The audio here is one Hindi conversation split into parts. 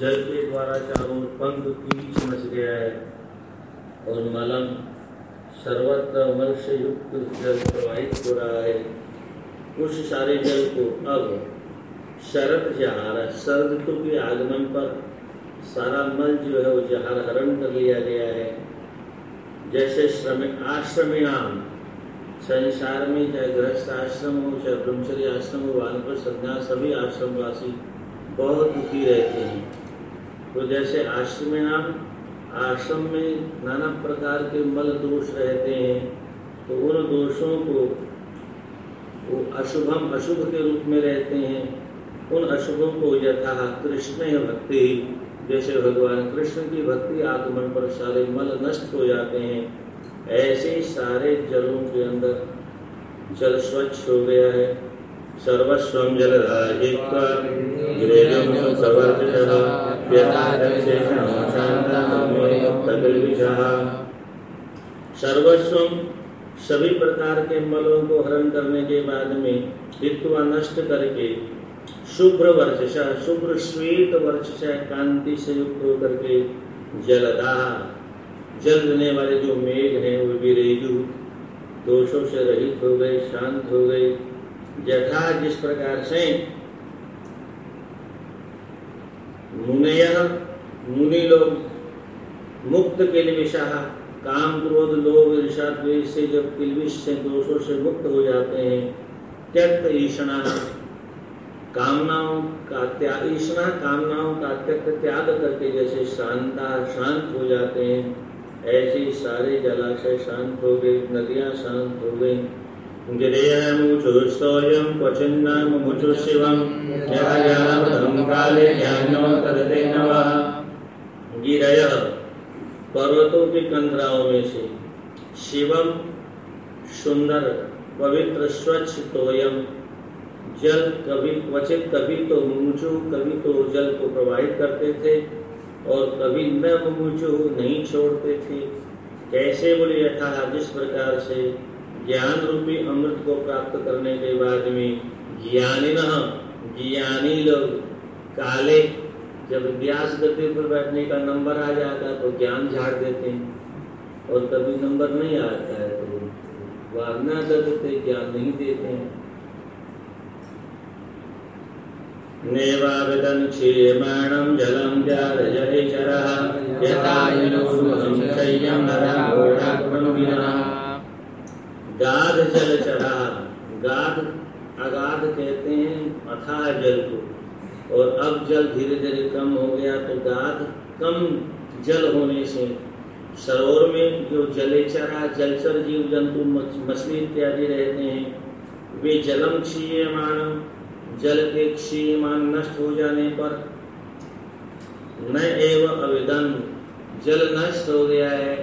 जल के द्वारा चारों पंख कीच मच गया है और मलम सर्वत्र मल से युक्त जल प्रवाहित हो रहा है। उस सारे जल को अब शरद जहार शरद ऋतु के आगमन पर सारा मल जो है वो जहार हरण कर लिया गया है। जैसे श्रमिक आश्रमिणाम संसार में चाहे गृहस्थ आश्रम हो, चाहे ब्रह्मचर्य आश्रम हो वानप्रस्थ संज्ञा सभी आश्रमवासी बहुत दुखी रहते हैं। तो जैसे आश्रमिणाम, आश्रम में नाना प्रकार के मल दोष रहते हैं तो उन दोषों को वो अशुभम, अशुभ के रूप में रहते हैं। उन अशुभों को यथा कृष्ण भक्ति। जैसे भगवान कृष्ण की भक्ति आगमन पर सारे मल नष्ट हो जाते हैं। ऐसे सारे जलों के अंदर जल स्वच्छ हो गया है। सर्वस्व जल सर्वस्व सभी प्रकार के मलों को हरण करने के बाद में हित्वा नष्ट करके शुभ्र वर्ष शुभ्र श्वेत वर्ष कांति से युक्त होकर के जलदाह जल देने वाले जो मेघ हैं, वो भी रेजु, दोषों से रहित हो गए, शांत हो गए। यथा जिस प्रकार से मुनय मुनि लोग, मुक्त के लिए विषाह काम क्रोध लोभ ईर्षा द्वेष से जब किलविश से दोषों से मुक्त हो जाते हैं, त्यक्त ईषणा कामनाओं का त्याग ईषणा कामनाओं का त्यक्त त्याग करके जैसे शांता, शांत हो जाते हैं, ऐसे सारे जलाशय शांत हो गए, नदियाँ शांत हो गई। शिवं काले ज्ञानो गिरयः पर्वतों के कंदराओं में से शिवम सुंदर पवित्र स्वच्छ तोयम जल कभी क्वचित कभी तो मुमुचु कभी तो जल को प्रवाहित करते थे और कभी न नहीं छोड़ते थे कैसे बोले यथा जिस प्रकार से ज्ञान रूपी अमृत को प्राप्त करने के बाद में ज्ञानी न ज्ञानी लोग काले, जब व्यास गति पर बैठने का नंबर आ जाता है तो ज्ञान झाड़ देते हैं। और कभी नंबर नहीं आता है तो वारना देते, ज्ञान नहीं देते हैं। नेवाविदं क्षीयमाणं जलं व्यारजयचरः यथायुनुसंशय्यं गाध जल चढ़ा गाध अगाध कहते हैं अथाह जल को। और अब जल धीरे धीरे कम हो गया तो गाध कम जल होने से सरोवर में जो जलेचरा जलचर जीव जंतु मछली इत्यादि रहते हैं, वे जलम क्षीयमाण जल के क्षीयमान नष्ट हो जाने पर न एवं अवेदन जल नष्ट हो गया है,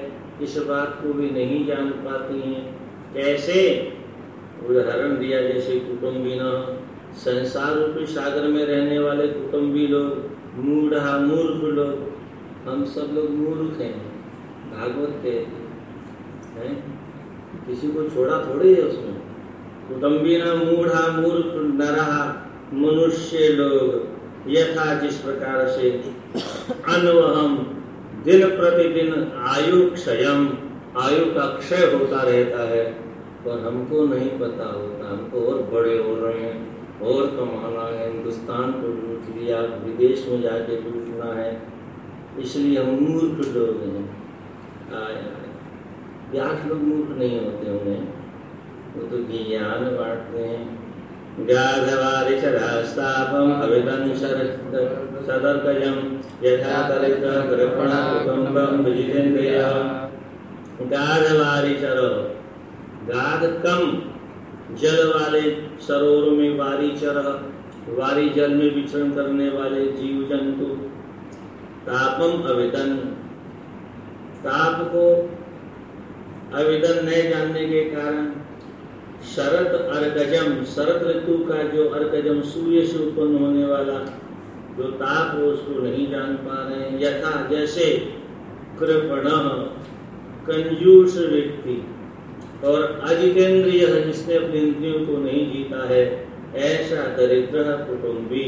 इस बात को भी नहीं जान पाती हैं। कैसे? उदाहरण दिया, जैसे कुटुम्बी न संसार रूपी सागर में रहने वाले कुटुम्बी लोग, मूढ़ा मूर्ख लोग, हम सब लोग मूर्ख हैं, भागवत के हैं किसी को छोड़ा थोड़े है उसमें। कुटुम्बी न मूढ़ा मूर्ख नरहा मनुष्य लोग, यथा जिस प्रकार से अनवहम दिन प्रतिदिन आयु क्षयम। आयु का क्षय होता रहता है, पर हमको नहीं पता होता। हमको और बड़े हो रहे हैं, और कमाना है। हिंदुस्तान को लूट लिया, विदेश में जाके लूटना है। इसलिए हम मूर्ख लोग हैं। व्यास लोग मूर्ख नहीं होते उन्हें वो तो ज्ञान बांटते हैं। गाधवारिशरास्तापम् अविदं सदर्कजं यथा तरितकृपणकुटुम्बं विजितेन्द्रियः गाधवारिचर गाध कम जल वाले सरोवर में वारी चर, वारी जल में विचरण करने वाले जीव जंतु तापम अविदन। ताप को अविदन नहीं जानने के कारण शरद अर्गजम, शरद ऋतु का जो अर्गजम सूर्य से उत्पन्न होने वाला जो ताप हो उसको नहीं जान पा रहे यथा, जैसे कृपण कंजूस व्यक्ति। और अजितेंद्रिय जिसने अपने इंद्रियों को नहीं जीता है, ऐसा दरिद्र कुटुंबी,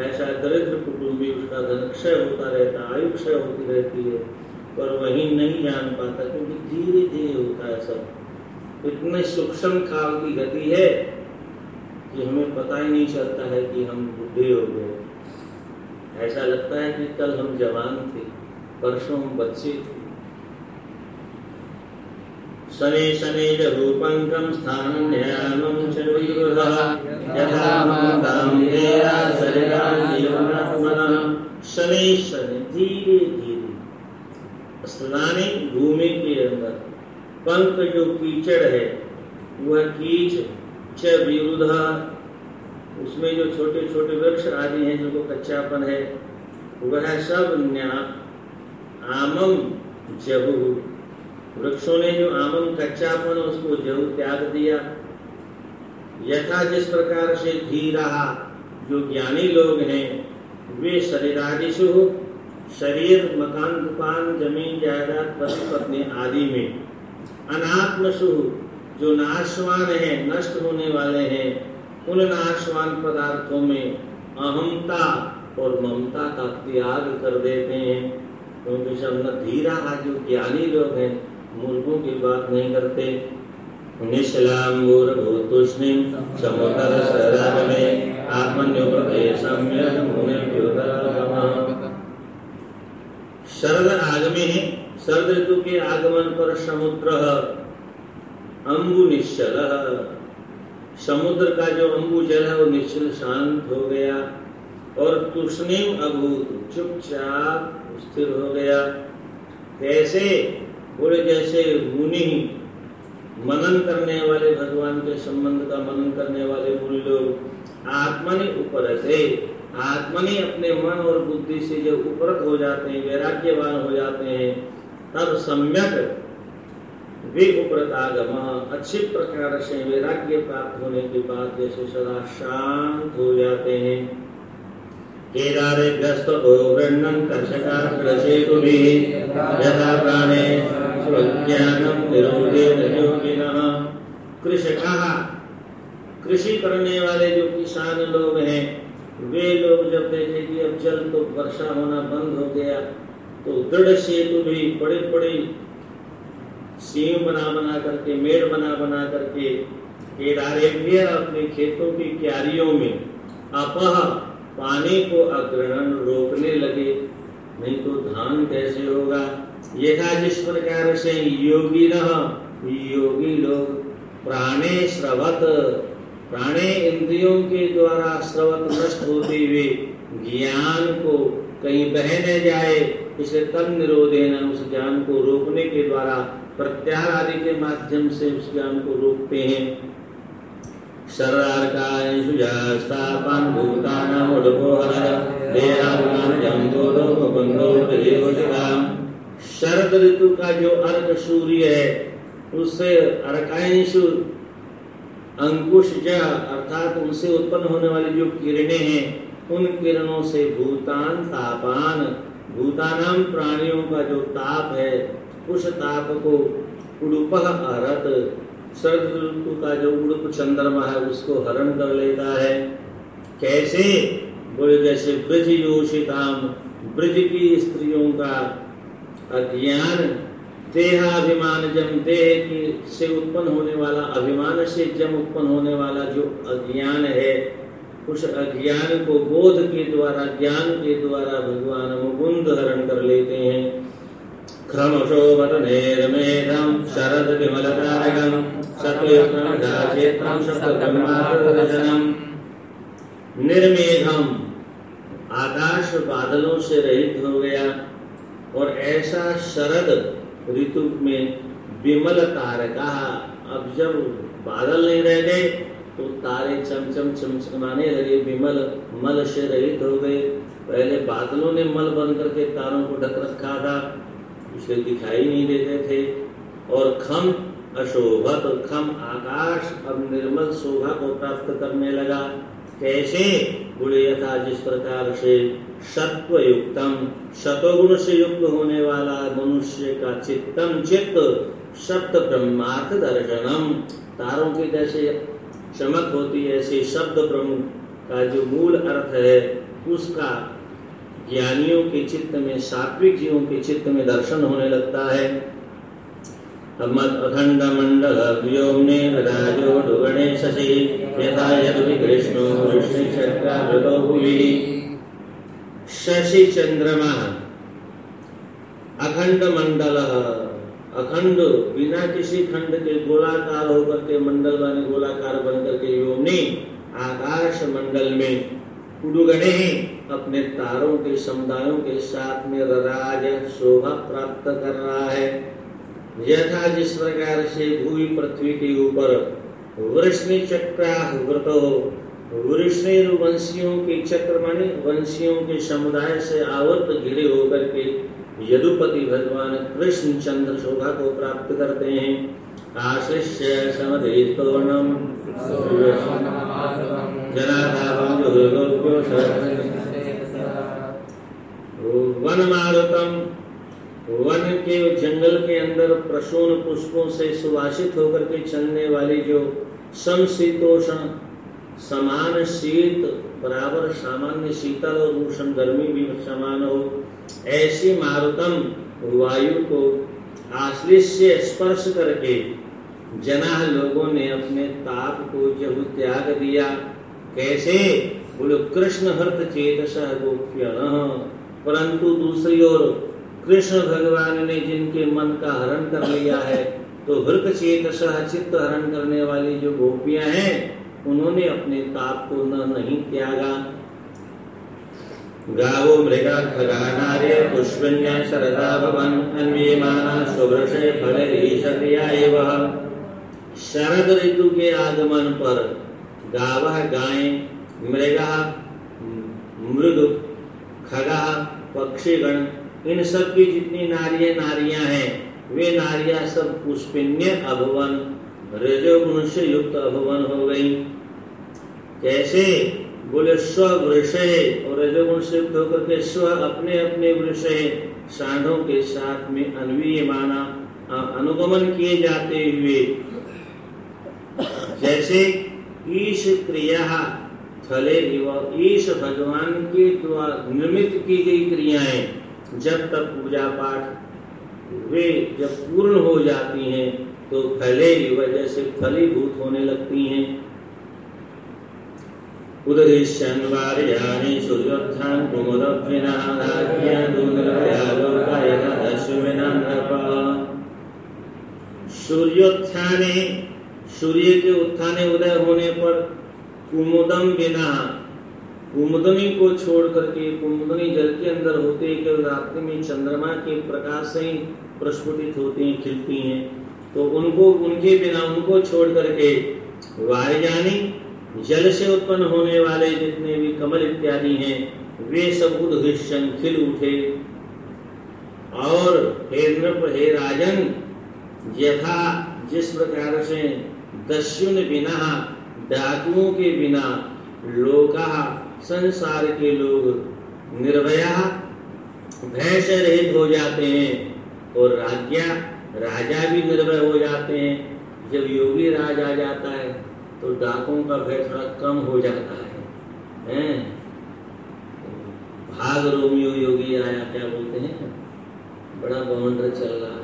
ऐसा दरिद्र कुटुंबी उसका धन क्षय होता रहता, आयु क्षय होती रहती है पर वही नहीं जान पाता क्योंकि धीरे धीरे होता है सब। इतने सूक्ष्म काल की गति है कि हमें पता ही नहीं चलता है कि हम बुढ़े हो गए। ऐसा लगता है कि कल हम जवान थे, परसों हम बच्चे थे। शनि शनि रूपंकम स्थान न्यायम शनि शनि धीरे धीरे स्नानी भूमि के अंदर पंख जो कीचड़ है वह कीच च उसमें जो छोटे छोटे वृक्ष आदि हैं, जिनको कच्चापन है, वह सब न्या आमम जबू वृक्षों ने जो आमम कच्चापन उसको ज़रूर त्याग दिया। यथा जिस प्रकार से धीरा जो ज्ञानी लोग हैं, वे शरीरादिशु शरीर, मकान, दुकान, ज़मीन, जायदाद पति पत्नी आदि में अनात्मसु जो नाशवान है, नष्ट होने वाले हैं, उन नाशवान पदार्थों में अहमता और ममता का त्याग कर देते हैं। क्योंकि सब धीरा जो ज्ञानी लोग हैं मूर्खों की बात नहीं करते। शरद आगमे, शरद ऋतु के आगमन पर समुद्र, अंबु निश्चल। समुद्र का जो अंबु जल है, वो निश्चल शांत हो गया और तुष्णिम अभूत चुपचाप स्थिर हो गया। कैसे? बोले जैसे मुनि मनन करने वाले भगवान के संबंध का मनन करने वाले मुनि लोग आत्मनि ऊपर थे आत्मनि अपने मन और बुद्धि से जब उपरत हो जाते हैं, वैराग्यवान हो जाते हैं, तब सम्यक वे उपरत आगम। अच्छे प्रकार से वैराग्य प्राप्त होने के बाद जैसे सदा शांत हो जाते हैं। केदारे व्यस्त वृण्णं कर्षका प्रसेतुभिः यथा प्राणे स्वज्ञानम निरोधेन योगिनः कृषकः। कृषि करने वाले जो किसान लोग हैं, वे लोग जब देखे कि अब जल तो वर्षा होना बंद हो गया तो दृढ़ सेतु भी बड़े बड़े सीम बना बना करके, मेड़ बना बना करके भी अपने खेतों की क्यारियों में अपह पानी को अग्रहण रोकने लगे। नहीं तो धान कैसे होगा? यथा जिस प्रकार से योगी योगी लोग प्राणे श्रवत प्राणे इंद्रियों के द्वारा श्रवत नष्ट होते हुए ज्ञान को कहीं बह न जाए, इसे तब निरोधे न उस ज्ञान को रोकने के द्वारा प्रत्याहार आदि के माध्यम से उस ज्ञान को रोकते हैं। शरार्कायशुजास्तापान् शरद ऋतु का जो अर्क सूर्य है, उससे अर्कांशु अंकुश अर्थात उनसे उत्पन्न होने वाली जो किरणें हैं, उन किरणों से भूतान, तापान भूतानाम प्राणियों का जो ताप है, उस ताप को उड़ुप अरत, शरद ऋतु का जो उड़प चंद्रमा है, उसको हरण कर लेता है। कैसे? बोले, जैसे ब्रज योषिताम ब्रज की स्त्रियों का अज्ञान देहाभिमान जम, देह की से उत्पन्न होने वाला, अभिमान से जम उत्पन्न होने वाला जो अज्ञान है, उस अज्ञान को बोध के द्वारा, ज्ञान के द्वारा भगवान मुकुंद हरण कर लेते हैं। क्रमशोभटनेरमेधं शरद्विमलतारकं सत्युक्तं शतब्रह्मार्जनम् निर्मेघम आकाश बादलों से रहित हो गया। और ऐसा शरद ऋतु में विमल तारका अब जब बादल नहीं रह गए तो तारे चमचम चमचमाने लगे, विमल मल से रहित हो गए। पहले बादलों ने मल बन करके तारों को ढक रखा था, उसे दिखाई नहीं देते थे। और खम अशोभत, खम आकाश अब निर्मल शोभा को प्राप्त करने लगा। कैसे? गुणे यथा जिस प्रकार से सत्व युक्तम शतगुण से युक्त होने वाला मनुष्य का चित्तम चित्त सप्त ब्रह्मार्थ दर्शनम तारों के जैसे चमक होती है, ऐसे शब्द प्रमुख का जो मूल अर्थ है, उसका ज्ञानियों के चित्त में, सात्विक जीवों के चित्त में दर्शन होने लगता है। अखंड मंडल व्योमने राजो डुगणे शशि यथा यदि कृष्णो वृष्णि चक्रावृतो भुवि। शशि चंद्रमा अखंड मंडल अखंड बिना किसी खंड के गोलाकार होकर के मंडल वाले गोलाकार बनकर के योमने आकाश मंडल में उड़ुगणे अपने तारों के समुदायों के साथ में राज शोभा प्राप्त कर रहा है। यथा जिस प्रकार से भूमि पृथ्वी के ऊपर वृष्णि चक्रा व्रत वृष्णि वंशियों के चक्र माने वंशियों के समुदाय से आवर्त घिरे होकर के यदुपति भगवान कृष्ण चंद्र शोभा को प्राप्त करते हैं। आशिष्य समधितोर्णम जनाधावं वन मारुतम वन के जंगल के अंदर प्रसून पुष्पों से सुवासित होकर के चलने वाली जो समशीतोषण समान शीत बराबर सामान्य शीतल और उष्ण गर्मी भी समान हो। ऐसी मारुतम वायु को आश्लिष से स्पर्श करके जना लोगों ने अपने ताप को जब त्याग दिया, कैसे? बोले, कृष्ण हर्त चेत गोप्य। परंतु दूसरी ओर कृष्ण भगवान ने जिनके मन का हरण कर लिया है तो हृत चेत चित्त हरण करने वाली जो गोपियाँ हैं उन्होंने अपने ताप को न नहीं त्यागा। गावो मृगा खगा नार्य पुष्पन्या शरदा भवन अन्वीयमाना सुवृषे फले ईशर्या एवं। शरद ऋतु के आगमन पर गाव गाय, मृगा मृग खगा पक्षीगण, इन सब की जितनी नारिय नारियाँ हैं, वे नारियाँ सब पुष्पिन्य अभवन। रजोगुण से युक्त अभवन हो गई कैसे? बोले स्व वृषय और रजोगुण से युक्त होकर के स्व अपने अपने वृषय सांडों के साथ में अन्वीय माना अनुगमन किए जाते हुए। जैसे ईश क्रिया फले ईश भगवान के द्वारा निर्मित की गई क्रियाएँ जब तक पूजा पाठ वे जब पूर्ण हो जाती हैं तो फले वजह से फलीभूत होने लगती हैं। उदरिश्यन्वार्याणि सूर्योत्थान सूर्योत्थाने, सूर्य के उत्थाने उदय होने पर कुमुदम बिना, कुमुदनी को छोड़ करके, कुमुदनी जल के अंदर होते, केवल रात्रि में चंद्रमा के प्रकाश से ही प्रस्फुटित होती हैं खिलती हैं। तो उनको, उनके बिना उनको छोड़ करके वारिजानी जल से उत्पन्न होने वाले जितने भी कमल इत्यादि हैं, वे सब उदृश्यन खिल उठे। और हे नृप, हे राजन, यथा जिस प्रकार से दस्युन बिना डाकुओं के बिना लोका, संसार के लोग निर्भया भय से रहित हो जाते हैं, और राज्ञा राजा भी निर्भय हो जाते हैं। जब योगी राज आ जाता है तो डाकों का भय थोड़ा कम हो जाता है। हैं? भाग रोमियो योगी आया क्या बोलते हैं? बड़ा बवंडर चल रहा है।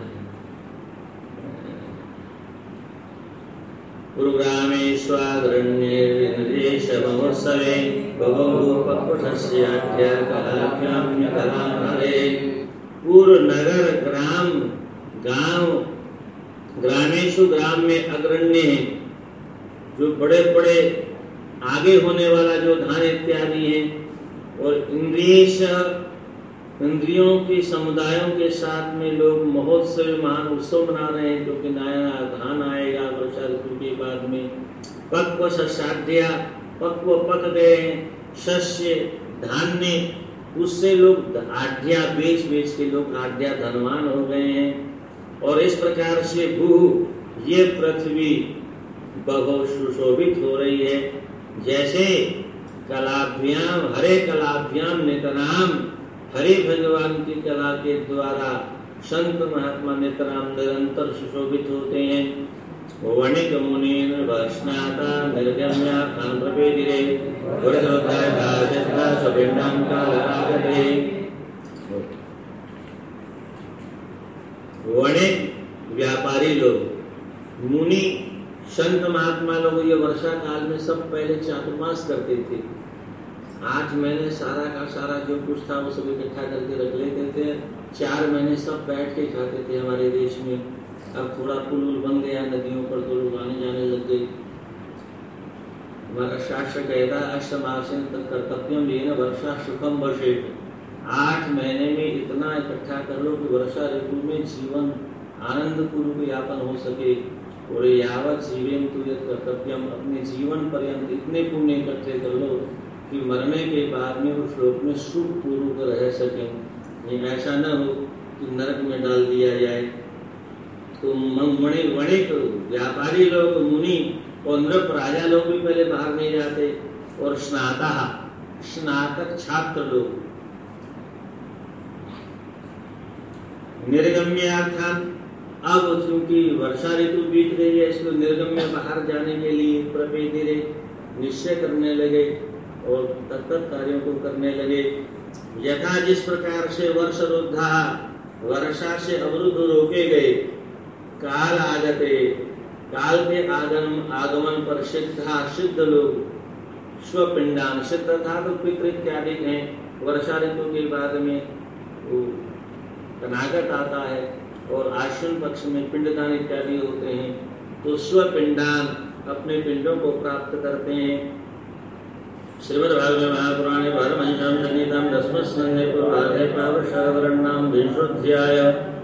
गुरुग्रामेष्वाग्रण्येन्द्रेशमहोत्सवे पूर्व नगर ग्राम गाँव ग्रामेशु ग्राम में अग्रण्य है, जो बड़े बड़े आगे होने वाला जो धान इत्यादि है, और इंद्रियश इंद्रियों के समुदायों के साथ में लोग महोत्सव महान उत्सव मना रहे हैं क्योंकि नया धान आएगा वर्षा ऋतु के बाद में। पक्व साध्या पक्व पक गए शस्य, धान्य, उससे लोग आड्या बेच बेच के लोग आड्या धनवान हो गए हैं। और इस प्रकार से भू, ये पृथ्वी बहुत सुशोभित हो रही है। जैसे कलाभ्याम, हरे कलाभ्याम नितराम, हरे भगवान की कला के द्वारा संत महात्मा नेतराम निरंतर सुशोभित होते हैं। वणिक मुनीन वैष्णाता, निर्गम्या खान प्रपेदिरे वरदोधाय भाजता सबिंडम कालागते वणिक व्यापारी लोग, मुनि, संत महात्मा लोग ये वर्षा काल में सब पहले चातुर्मास करते थे। आठ महीने सारा का सारा जो कुछ था वो सब इकट्ठा करके रख लेते थे चार महीने सब बैठ के खाते थे हमारे देश में। अब थोड़ा पुल उल बन गया, नदियों पर तो लोग आने जाने लग गए। हमारा शास्त्र कहता है अष्टमासन कर्तव्यम ये न वर्षा सुखम वर्षे आठ महीने इतना इकट्ठा कर लो कि वर्षा ऋतु में जीवन आनंद पूर्वक यापन हो सके और यावत जीवन तु कर्तव्यम। अपने जीवन पर्यंत इतने पुण्य इकट्ठे कर लो कि मरने के बाद में उस लोक में सुख पूर्वक रह सकें। ऐसा न हो कि नरक में डाल दिया जाए। तो मणि वणिक व्यापारी लोग, मुनि और नृप राजा लोग भी पहले बाहर नहीं जाते। और स्नाता, स्नातक छात्र लोग निर्गम्यार्थान। अब चूँकि वर्षा ऋतु बीत रही है, इसको निर्गम्य बाहर जाने के लिए प्रपेदिरे निश्चय करने लगे और तत्त कार्यों को करने लगे। यथा जिस प्रकार से वर्ष रुद्धा, वर्षा से अवरुद्ध रोके गए, काल आगते, काल के आगम, आगमन पर सिद्धा, सिद्ध लोग स्वपिंडान सिद्ध था तो पितृ इत्यादि हैं। वर्षा ऋतु के बाद में वो आता है और आश्विन पक्ष में पिंडदान इत्यादि होते हैं तो स्वपिंडान अपने पिंडों को प्राप्त करते हैं। श्रीमद्भागवत महापुराणे परमहंसं संगीतं दशमस्कन्धे पूर्वार्धे पावशवर्णां विंशोऽध्याय।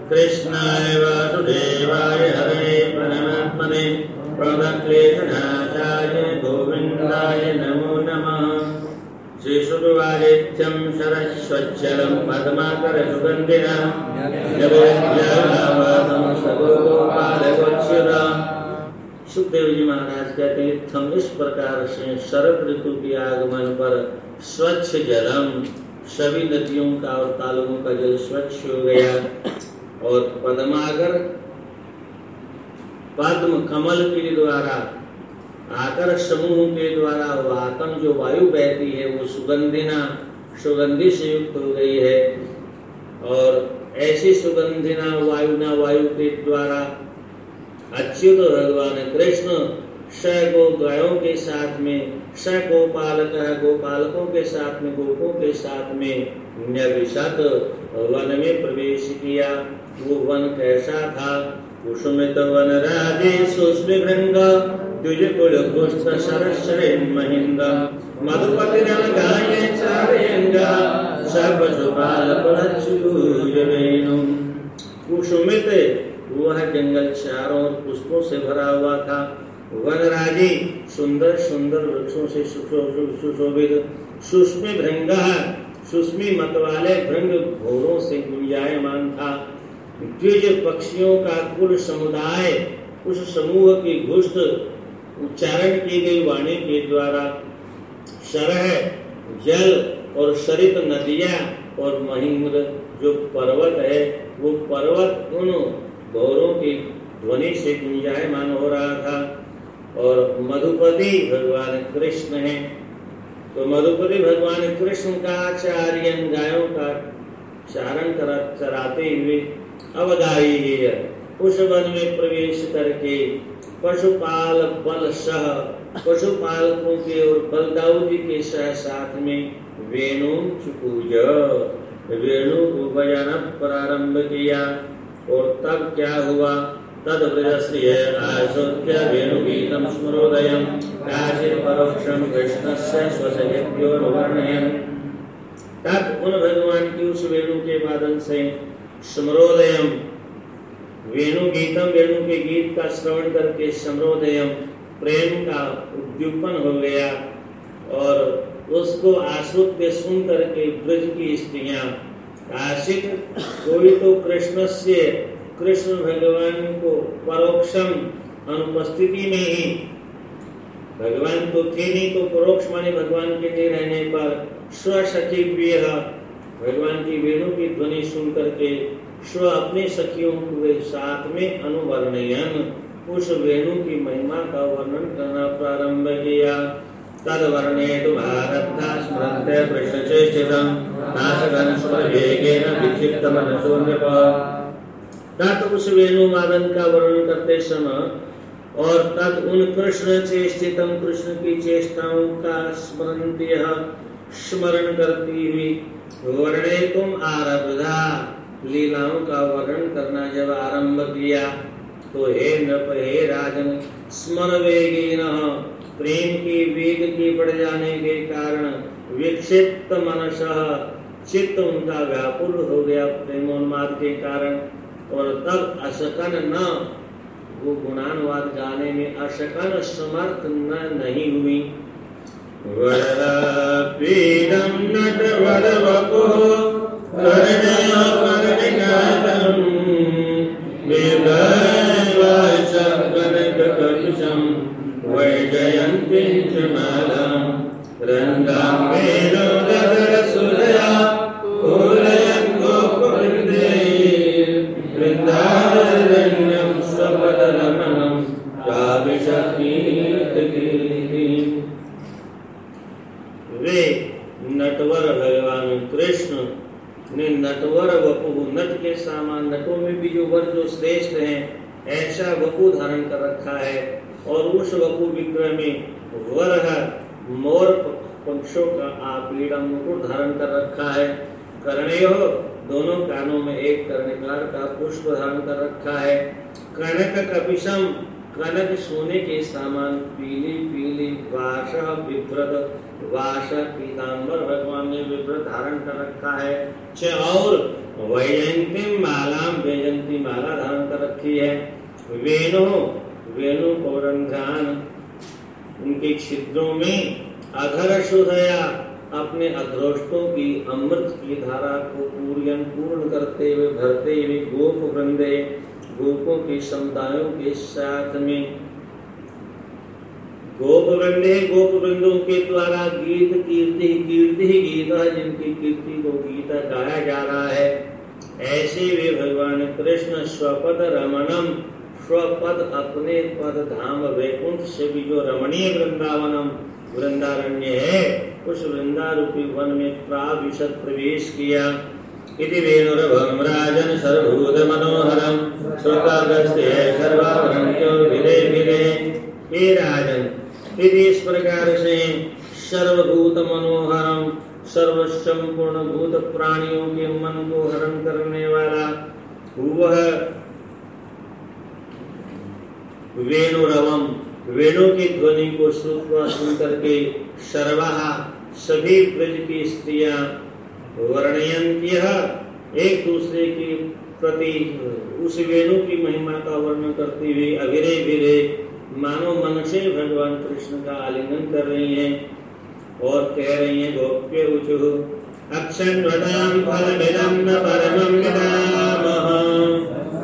कृष्णाय वासुदेवाय हरे परमात्मने। प्रणक्लेशनाशाय गोविन्दाय नमो सुखदेव जी महाराज कहते हैं इस प्रकार से शरद ऋतु के आगमन पर स्वच्छ जलम, सभी नदियों का और तालाबों का जल स्वच्छ हो गया। और पद्मागर पद्म कमल के द्वारा आकर समूह के द्वारा वातम जो वायु बहती है, वो सुगंधिना, सुगंधि से युक्त हो गई है। और ऐसी सुगंधिना वायुना वायु के द्वारा अच्युत भगवान कृष्ण स गो गायों के साथ में स गोपालक गोपालकों के साथ में, गोपों के साथ में न्यविशत वन में प्रवेश किया। वो वन कैसा था? कुसुमित वन राजे सुस्मि भृंग द्विज कुल पुष्प सरस्रे महिंद मधुपति रम गाये चारेंगा सब सुपाल वेणु कुसुमित वह जंगल चारों पुष्पों से भरा हुआ था? वनराजी सुंदर सुंदर वृक्षों से सुशोभित सुष्मि भृंग सुष्मी मत वाले भृंग घोरों से गुंजायमान था। द्विज पक्षियों का कुल समुदाय, उस समूह की घुष्ट उच्चारण की गई वाणी के द्वारा सरह जल और सरित नदियाँ और महिंद्र जो पर्वत है, वो पर्वत उन गौरों की ध्वनि से गुंजायमान हो रहा था। और मधुपति भगवान कृष्ण है। तो मधुपति भगवान कृष्ण का आचार्यन गायों का चारण चराते हुए अवगाही उस वन में प्रवेश करके पशुपाल बल सह पशुपालकों के और बलदाऊ जी के सह साथ में वेणु चुकूज वेणु को बजाना प्रारंभ किया और तब क्या हुआ? तब उन भगवान की उस वेणु के बादल से स्मरोदयम वेणु गीतम वेणु के गीत का श्रवण करके समरोदयम प्रेम का उद्युपन हो गया और उसको आश्रुत के सुन करके ब्रज की स्त्रियाँ आशिक कोई तो कृष्ण से कृष्ण भगवान को परोक्षम अनुपस्थिति में ही। भगवान तो थे नहीं तो परोक्ष माने भगवान के नहीं रहने पर स्वसखी भगवान की वेणु की ध्वनि सुन करके स्व अपने सखियों के साथ में अनुवर्णयन। उस वेणु की महिमा का वर्णन करना प्रारंभ किया। तद वर्णे तुम्हारब्धा स्मरन्ते कृष्णचेष्टितम् नाशकन् स्मरवेगेन विक्षिप्तमनसोऽन्यप। तत् उस वेणु वादन का वर्णन करते समय और तद उन कृष्ण चेष्टितम कृष्ण की चेष्टाओं का स्मरण स्मरण करती हुई, वर्णे तुम आरब्धा लीलाओं का वर्णन करना जब आरंभ किया तो हे नप, हे राजन, स्मर वेगी प्रेम की वेग की बढ़ जाने के कारण विक्षिप्त मनस, चित्त उनका व्याकुल हो गया प्रेमोन्माद के कारण। और तब अशकन न, वो गुणानुवाद गाने में अशकन समर्थ न, नहीं हुई। पीडम नट वड़ अपने पद धाम वैकुंठ से भी जो रमणीय वृंदावनम वृंदारण्य है, उस वृंदारूपी वन में प्राविशत प्रवेश किया। इति वेणुरभं राजन् सर्वभूत मनोहरं श्रोतागस्ते सर्वाभरण्यो विदे विदे। हे राजन फिर इस प्रकार से सर्वभूत मनोहरम सर्व संपूर्ण भूत प्राणियों के मन को हरण करने वाला, वह वेणुरवम वेणु की ध्वनि को श्रुतवा सुन करके सर्वा सभी ब्रज की स्त्रियाँ वर्णयंत्य एक दूसरे के प्रति, उस वेणु की महिमा का वर्णन करते हुए अभिरे विरे मानो मन से भगवान कृष्ण का आलिंगन कर रही हैं और कह रही हैं, गोप्य उचु अक्षन वदाम फल विदम न परमम विदामः।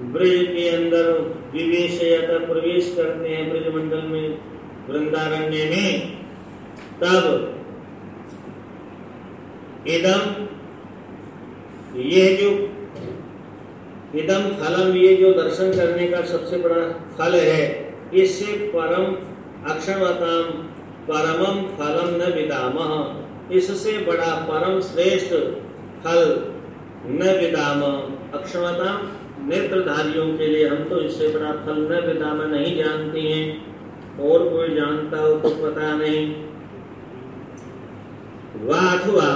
ब्रज के अंदर विवेश या प्रवेश करते हैं ब्रज मंडल में, वृंदारण्य में। तब इदम ये जो इदम फलम, ये जो दर्शन करने का सबसे बड़ा फल है, इससे परम अक्षणवताम परमम फलम न विदाम। इससे बड़ा परम श्रेष्ठ फल न विदाम। अक्षणवताम नेत्रधारियों के लिए हम तो इससे बड़ा फल न विदाम नहीं जानते हैं, और कोई जानता हो तो पता नहीं। वाथुआ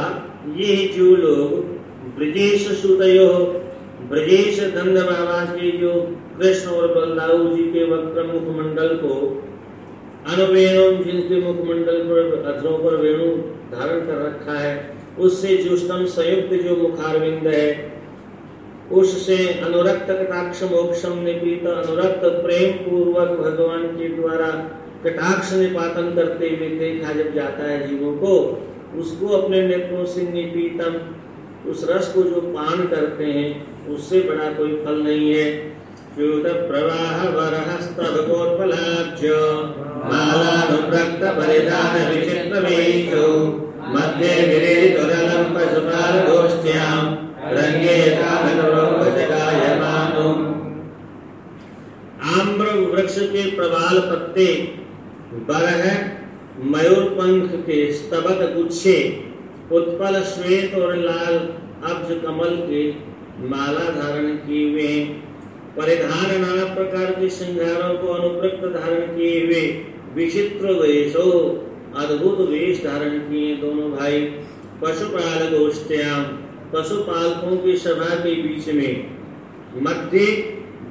ये जो लोग ब्रजेश सुदयो ब्रजेश दंड बाबा के जो कृष्ण और बलदाऊ जी के वक्र मुखमंडल को अनुवेणुम जिनके मुखमंडल पर अधरों पर वेणु धारण कर रखा है, उससे जुष्टम संयुक्त जो मुखारविंद है उससे अनुरक्त कटाक्ष मोक्षम निपीत अनुरक्त प्रेम पूर्वक भगवान के द्वारा कटाक्ष निपातन करते हुए देखा जब जाता है जीवों को, उसको अपने नेत्रों से निपीतम, उस रस को जो पान करते हैं, उससे बड़ा कोई फल नहीं है। च्युत प्रवाह विचित्रमेषु, मध्ये गिरितुरलं पशुपालगोष्ठ्यां रङ्गे कामनुरोपजगायमानो आम्र वृक्ष के प्रवाल पत्ते बरह मयूर पंख के स्तबक गुच्छे, उत्पल श्वेत और लाल अब्ज कमल के माला धारण किए हुए परिधान नाना प्रकार के श्रृंगारों को अनुप्रक्त धारण किए हुए विचित्र वेशो, अद्भुत वेश धारण किए दोनों भाई। पशुपाल गोष्ठ्याम। पशुपालकों की सभा के बीच में, मध्य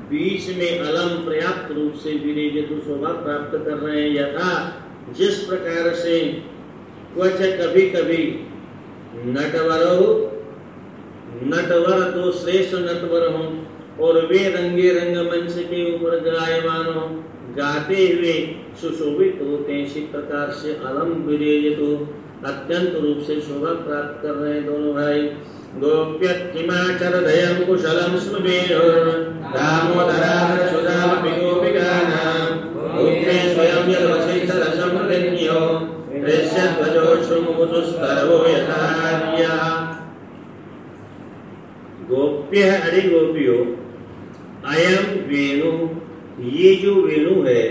बीच में अलम पर्याप्त रूप से विरेजतु शोभा प्राप्त कर रहे हैं। यथा जिस प्रकार से क्वच कभी कभी नटवर नटवर तो श्रेष्ठ नटवर हो और वे रंगे रंग मंच के ऊपर गायमान हो, गाते हुए सुशोभित होते हैं। इसी प्रकार से अलम विरेजित अत्यंत रूप से शोभा प्राप्त कर रहे हैं दोनों भाई। गोप्यत्किमाचरदयं कुशलं स्मृमेयो दामोदराधरसुधामपि गोपिकानां गोप्ये स्वयं यद्वशैतरसमृतिन्यो दृश्यध्वजो शृङ्मुतुस्तरवो यथार्यः गोप्य अरे गोपियो अयम वेणु ये जो वेणु है।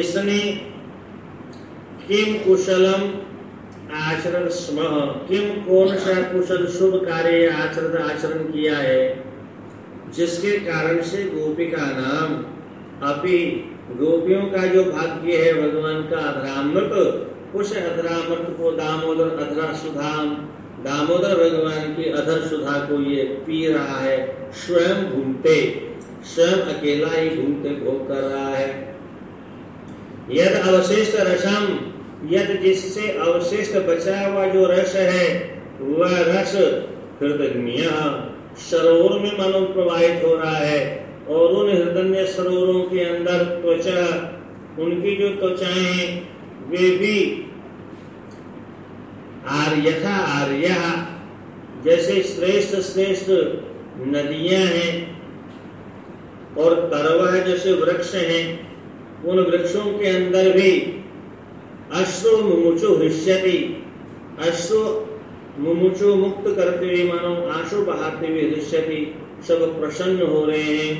इसने किम कुशलम आचरण स्म। किम कौन सा कुशल शुभ कार्य आचरण आचरण किया है? जिसके कारण से गोपिका नाम अपि गोपियों का जो भाग्य है, भगवान का अधरामृत उस अधरामृत को दामोदर अधरा सुधाम दामोदर भगवान की अधर सुधा को ये पी रहा है। स्वयं घूमते, स्वयं अकेला ही घूमते भोग कर रहा है। यद अवशिष्ट रसम यद जिससे अवशिष्ट बचा हुआ जो रस है, वह रस हृदय सरोवर में मानो प्रवाहित हो रहा है और उन हृदय सरोवरों के अंदर त्वचा, उनकी जो त्वचाएँ वे भी आर्यथा आर्य, जैसे श्रेष्ठ श्रेष्ठ नदियाँ हैं और तरवा जैसे वृक्ष हैं, उन वृक्षों के अंदर भी अश्रु मुमुचु हृष्यति। अश्रु मुमुचु मुक्त करते हुए मानो आँसू बहाते हुए हृष्यति सब प्रसन्न हो रहे हैं।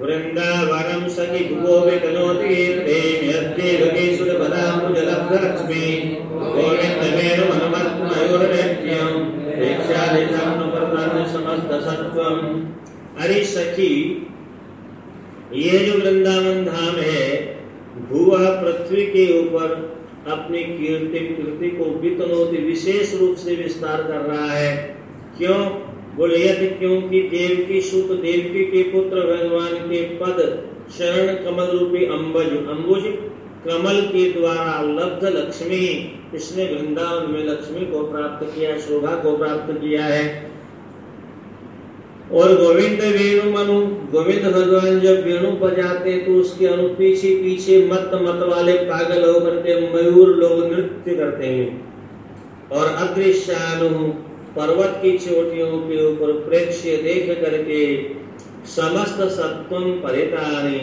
वृंदावनम सखि भुवो विकनोति प्रेम दीक्षादिशं प्रपन्न समस्त सत्वम अरे सखी, ये जो वृंदावन धाम है भुआ पृथ्वी के ऊपर अपनी कीर्ति कीर्ति को वितनोति, विशेष रूप से विस्तार कर रहा है। क्यों? बोले, यदि क्योंकि देव की सुत, देवकी के पुत्र भगवान के पद शरण कमल रूपी अम्बुज अम्बुज कमल के द्वारा लब्ध लक्ष्मी, इसने वृंदावन में लक्ष्मी को प्राप्त किया, शोभा को प्राप्त किया है। और गोविंद वेणु मनु गोविंद भगवान जब वेणु बजाते तो उसके अनु पीछे पीछे मत मत वाले पागल होकर के मयूर लोग नृत्य करते हैं। और अदृश्यानु पर्वत की चोटियों के ऊपर प्रेक्ष्य देख करके समस्त सत्वम परितानी,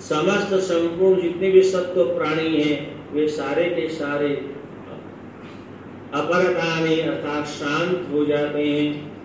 समस्त संपूर्ण जितने भी सत्व प्राणी हैं, वे सारे के सारे अपरतानी अर्थात शांत हो जाते हैं।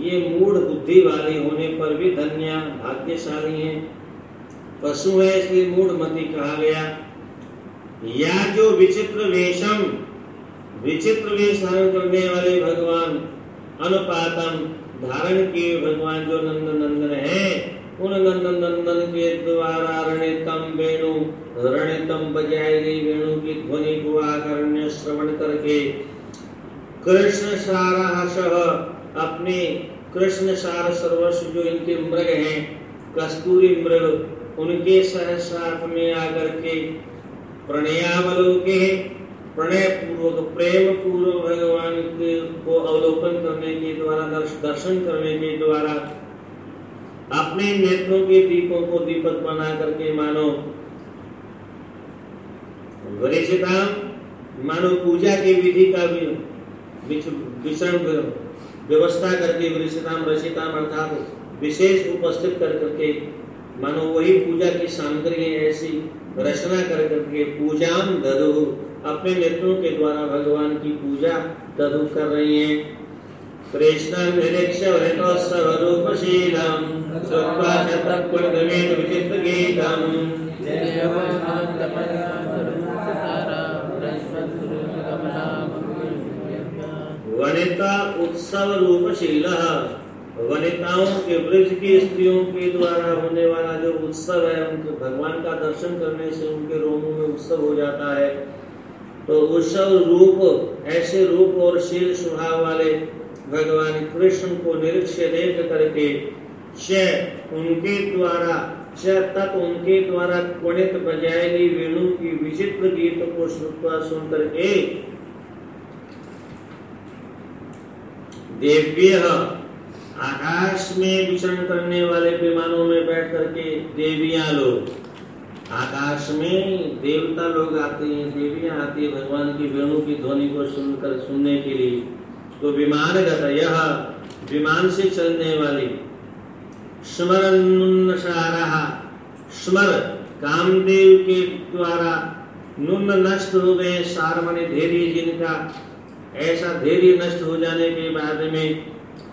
ये मूढ़ बुद्धि वाले होने पर भी धन्य, भाग्यशाली हैं। पशु है इसलिए मूढ़ मती कहा गया। या जो विचित्र वेशम, विचित्र वेश धारण करने वाले भगवान, अनुपातम धारण किए भगवान जो नंद नंदन है, उन नंदन नंदन के द्वारा रणितम वेणु, रणितम बजाई गई वेणु की ध्वनि को आकरण्य श्रवण करके कृष्ण सारा अपने कृष्ण सार सर्वस्व जो इनके मृग हैं, कस्तूरी मृग, उनके सहसाप में आकर के प्रणयावलोके प्रणय पूर्वक प्रेम पूर्वक भगवान के को अवलोकन करने के द्वारा दर्शन करने के द्वारा अपने नेत्रों के दीपों को दीपक बना करके मानो वरिष्ठता, मानो पूजा की विधि का भी विषण व्यवस्था करके वृषिताम रचिताम अर्थात विशेष उपस्थित कर करके, मानो वही पूजा की सामग्री ऐसी रचना कर करके पूजाम दधु अपने नेत्रों के द्वारा भगवान की पूजा दधु कर रही हैं। कृष्णं निरीक्ष्य वरितोत्सवरूपशीलं श्रुत्वा च तत्पुण्यमेन विचित्रगीतम् वनिता उत्सव रूपशील वनिताओं के ब्रज की स्त्रियों के द्वारा होने वाला जो उत्सव है, उनके भगवान का दर्शन करने से उनके रोमों में उत्सव हो जाता है। तो उत्सव रूप, ऐसे रूप और शील स्वभाव वाले भगवान कृष्ण को निरीक्ष देख करके उनके द्वारा तक उनके द्वारा क्वणित बजाएगी वेणु की विचित्र गीत को सुनकर सुन करके देव्य आकाश में विचरण करने वाले विमानों में बैठ करके देवियाँ लोग। आकाश में देवता लोग आते हैं, देवियाँ आती है भगवान की वेणु की ध्वनि को सुनकर सुनने के लिए। तो विमान यह विमान से चलने वाली स्मरण स्मर कामदेव के द्वारा नुन नष्ट हो गए सार मने धैर्य जिनका ऐसा धैर्य नष्ट हो जाने के बाद में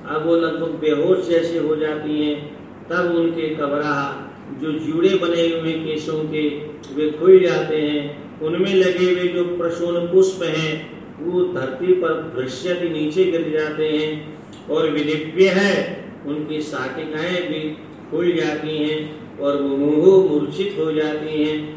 अब वो लगभग बेहोश जैसे हो जाती हैं, तब उनके कबरा जो जुड़े बने हुए केशों के, वे खुल जाते हैं। उनमें लगे हुए जो प्रसून पुष्प हैं, वो धरती पर दृश्य के नीचे गिर जाते हैं और विलिप्य है। उनकी साटिकाएँ भी खुल जाती हैं और वो मुँह मूर्छित हो जाती हैं।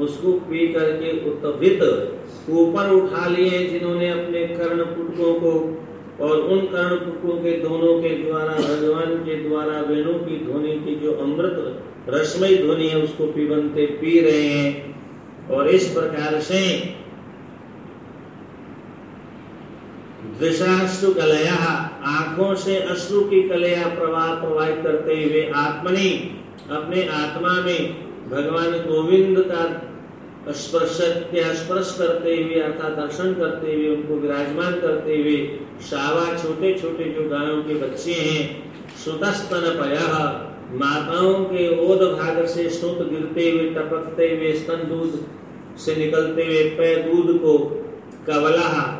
उसको पी करके उत्तभित ऊपर उठा लिए जिन्होंने अपने कर्ण पुटकों को और उन कर्ण पुटकों के दोनों के द्वारा, भगवान के द्वारा, वेणु की ध्वनि की जो अमृत रसमय ध्वनि है, उसको पीबनते पी रहे हैं। और इस प्रकार से दृशाश्रु कलया, आँखों से अश्रु की कलया प्रवाह प्रवाहित करते हुए आत्मनि, अपने आत्मा में भगवान गोविंद का स्पर्श स्पर्श करते हुए, अर्थात दर्शन करते हुए, उनको विराजमान करते हुए, शावा छोटे छोटे जो गायों के बच्चे हैं, सुतस्तन पया, माताओं के ओद भाग से सुत गिरते हुए, टपकते हुए, स्तन दूध से निकलते हुए पै दूध को कवला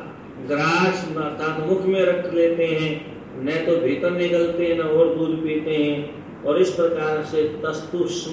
ग्रास अर्थात मुख में रख लेते हैं। न तो भीतर निकलते हैं न और दूध पीते हैं। और इस प्रकार से तस्तुष्म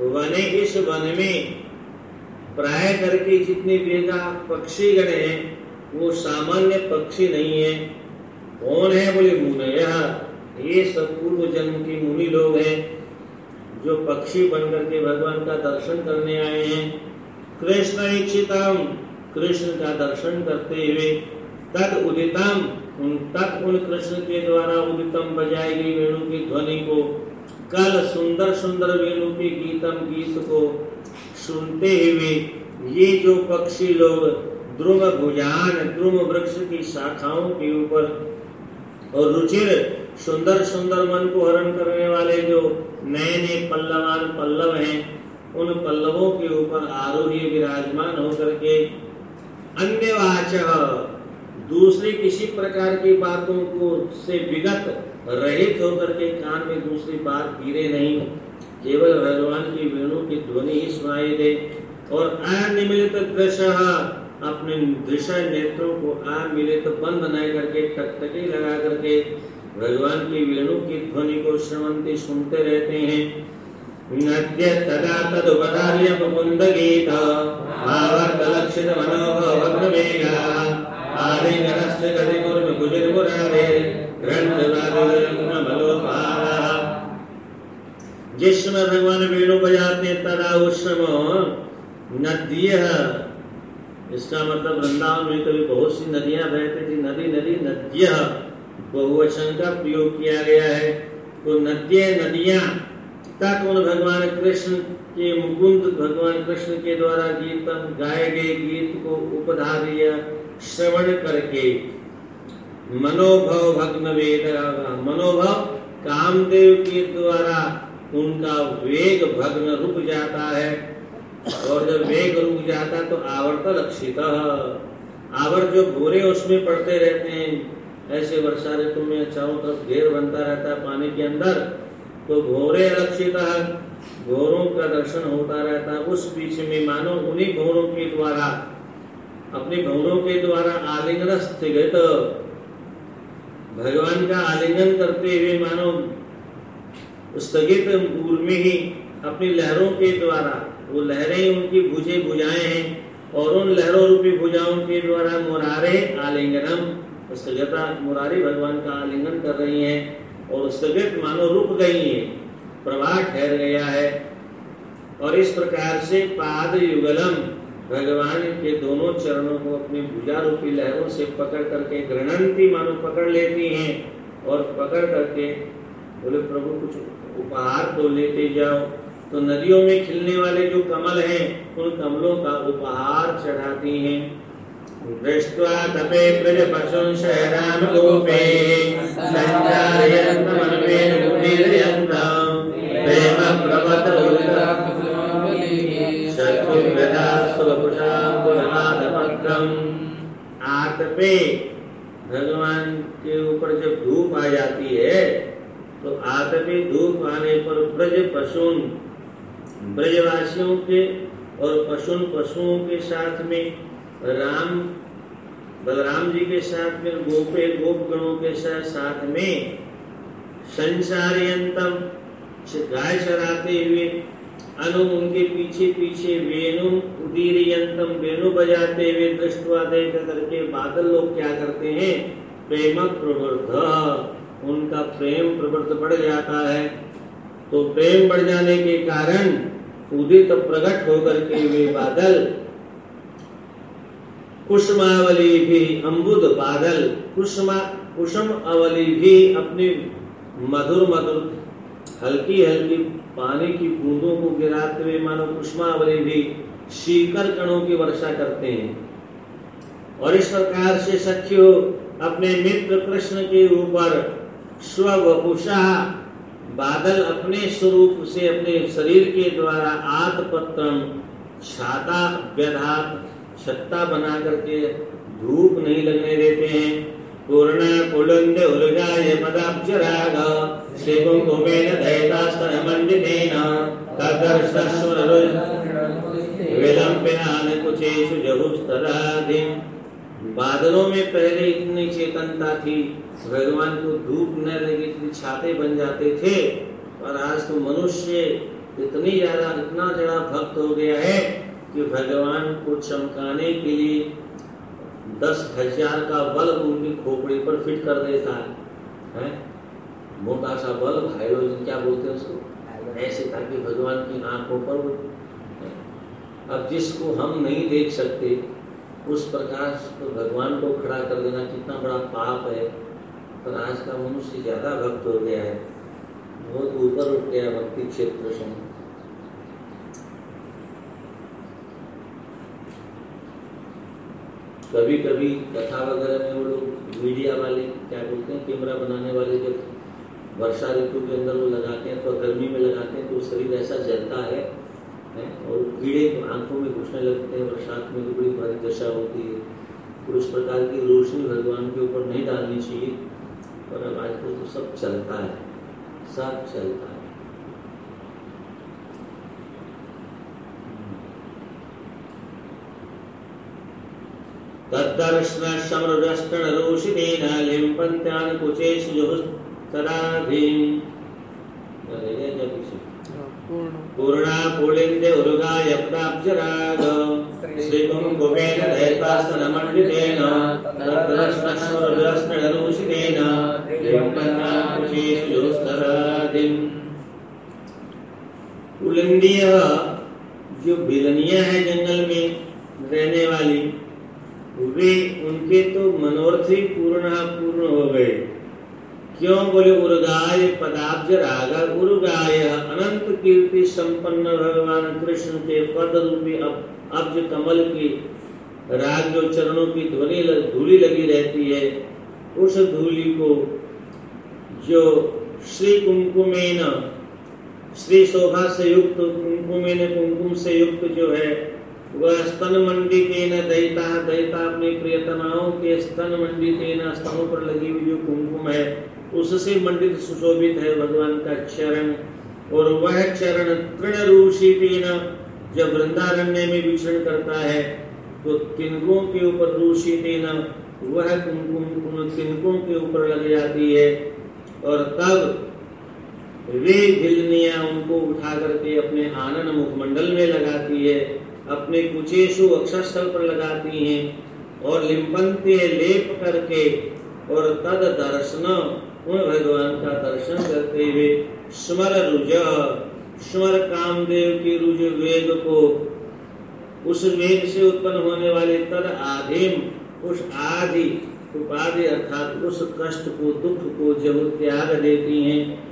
वने, इस वन में प्राय करके जितने वेगा पक्षी गण हैं, वो सामान्य पक्षी नहीं है। कौन है बोले मुनय ये सब पूर्व जन्म के मुनि लोग हैं, जो पक्षी बनकर के भगवान का दर्शन करने आए हैं। कृष्ण इच्छितम, कृष्ण का दर्शन करते हुए तद उदितम, उन तक उन कृष्ण के द्वारा उदितम बजाई गई वेणु की ध्वनि को कल सुंदर सुंदर वेणु के गीतम गीत को सुनते हुए ये जो पक्षी लोग द्रुम भुजान द्रुम वृक्ष की शाखाओं के ऊपर और रुचिर सुंदर सुंदर मन को हरण करने वाले जो नए नए पल्लवान पल्लव हैं, उन पल्लवों के ऊपर आरोही विराजमान होकर के अन्य वाच दूसरी किसी प्रकार की बातों को से विगत रहित होकर के कान में दूसरी बात गिरे नहीं। केवल भगवान की वेणु की ध्वनि ही सुनाई दे और अनिमिलित दृश्य अपने दृश्य नेत्रों को अमिलित बंद न करके, टकटकी लगा करके भगवान की वेणु की ध्वनि को श्रवंती सुनते रहते हैं। नद्य तदा तदुपदार्य मुकुंद गीत भावर्त लक्षित मनोभव वेगा आदि नरस्य गति कुर्म कुजिर मुरारे जिस समय भगवान वेणु बजाते तदा उस समय नदी इसका मतलब वृंदावन में कभी बहुत सी नदियाँ बहती थी। नदी नदी, नद्य। बहुवचन का प्रयोग किया गया है। तो नद्य, नदियाँ तक उन भगवान कृष्ण के मुकुंद, भगवान कृष्ण के द्वारा गीत, गाए गए गीत को उपधार्य श्रवण करके। मनोभव भग्न वेद मनोभव कामदेव के द्वारा उनका वेग भग्न रुक जाता है। और जब वेग रुक जाता तो आवर्त लक्षित आवर्त जो घोरे उसमें पड़ते रहते हैं। ऐसे वर्षा ऋतु में चारों तरफ़ घेर बनता रहता है पानी के अंदर। तो घोरे अलक्षित घोरों का दर्शन होता रहता है। उस बीच में मानो उन्हीं घोरों के द्वारा अपने घोरों के द्वारा आलिंगन स्थित भगवान का आलिंगन करते हुए मानो स्थगित में ही अपनी लहरों के द्वारा, वो लहरें उनकी भुजे भुजाएँ हैं और उन लहरों रूपी भुजाओं के द्वारा मुरारे आलिंगनम, स्थगता मुरारी भगवान का आलिंगन कर रही हैं और स्थगित मानो रुक गई है, प्रवाह ठहर गया है। और इस प्रकार से पाद युगलम भगवान के दोनों चरणों को अपनी भुजा रूपी लहरों से पकड़ करके ग्रहणंती मानो पकड़ लेती हैं और पकड़ करके बोले, प्रभु, कुछ उपहार तो लेते जाओ। तो नदियों में खिलने वाले जो कमल हैं, उन कमलों का उपहार चढ़ाती हैं। दृष्ट्वा तपे ब्रज पशुं शहराम गोपे संचारयन्तमन्वेन मुनिर्यन्तम् प्रेम आतपे भगवान के ऊपर जब धूप आ जाती है तो आतपे धूप आने पर ब्रज पशुन, ब्रजवासियों के और पशुन पशुओं के साथ में, राम, बलराम जी के साथ में, गोपे गोप गणों के साथ साथ में, संसारियंतम, गाय चराते हुए अनु उनके पीछे पीछे वेणु, उदीरियंतम वेणु बजाते हुए दृष्टवा देख करके बादल लोग क्या करते हैं? प्रेम प्रवृद्ध उनका प्रेम प्रवृत्त बढ़ जाता है। तो प्रेम बढ़ जाने के कारण उदित प्रकट होकर के वे बादल कुष्मावली भी अम्बुद बादल कुष्मा कुसुम अवली भी अपनी मधुर मधुर, हल्की हल्की पानी की बूंदों को गिराते हुए मानो कुष्मावली भी शीकर कणों की वर्षा करते हैं। और इस प्रकार से सखियो, अपने मित्र कृष्ण के ऊपर स्वपुषा बादल अपने स्वरूप से अपने शरीर के द्वारा आत्पत्रम, छाता, व्यधात, छत्ता बना करके धूप नहीं लगने देते हैं। पूर्ण कुलंद उलगाय पदाब्जराग सेवं बादलों में पहले इतनी चेतनता थी भगवान को धूप न लगे इतनी छाते बन जाते थे। और आज तो मनुष्य इतनी ज़्यादा इतना ज़्यादा भक्त हो गया है कि भगवान को चमकाने के लिए दस हज़ार का बल्ब उनकी खोपड़ी पर फिट कर देता है, है? मोटा सा बल्ब हाइड्रोजन क्या बोलते हैं उसको? ऐसे ताकि भगवान की आँखों पर अब जिसको हम नहीं देख सकते उस प्रकाश को भगवान को खड़ा कर देना कितना बड़ा पाप है। पर आज का मनुष्य ज़्यादा भक्त हो गया है। बहुत ऊपर उठ गया भक्ति क्षेत्र से। कभी कभी कथा वगैरह में वो लोग मीडिया वाले क्या बोलते हैं कैमरा बनाने वाले जब वर्षा ऋतु के अंदर वो लगाते हैं तो गर्मी में लगाते हैं तो शरीर ऐसा जलता है, है और कीड़े आँखों में घुसने लगते हैं बरसात में तो बड़ी भारी दशा होती है। तो उस प्रकार की रोशनी भगवान के ऊपर नहीं डालनी चाहिए और अब आजकल तो सब चलता है सब चलता है। तद्दर्शन समरदष्टन रोशिनेन लिम्पन्त्यान् कुचेषु पूर्णा। पुलिन्दे उरुगाय प्राप्जराग दैतासनमण्डितेन पुलिंदिया जो बिलनिया है जंगल में रहने वाली वे उनके तो मनोरथ ही पूर्ण पूर्ण हो गए। क्यों बोले, उर्गाय पदाब्ज रागा उर्गाय, अनंत कीर्ति संपन्न भगवान कृष्ण के पद रूपी अब्ज कमल की राग जो चरणों की ध्वनि धूली लगी रहती है। उस धूली को जो श्री कुमकुमेन श्री शोभा से युक्त कुमकुमेन कुमकुम से युक्त जो है वह स्तन मंडी के न दैता दैता अपने प्रियतमाओं के स्तन मंडी के स्तनों पर लगी हुई जो कुमकुम है, उससे मंडित सुशोभित है भगवान का चरण। और वह चरण तृण रूषी जब वृंदारण्य में विचरण करता है तो तिनकों के ऊपर रूषी वह कुमकुम तिनकों के ऊपर लग जाती है। और तब वे झिलनिया उनको उठा करके अपने आनंद मुखमंडल में लगाती है। अपने कुचेशु अक्षर पर लगाती हैं और लिम्पंती लेप करके और तद दर्शन उन भगवान का दर्शन करते हुए स्मर रुज, स्मर कामदेव की रुज वेग को, उस वेग से उत्पन्न होने वाले तद आधिम उस आदि उपाधि अर्थात उस कष्ट को, दुख को जब त्याग देती हैं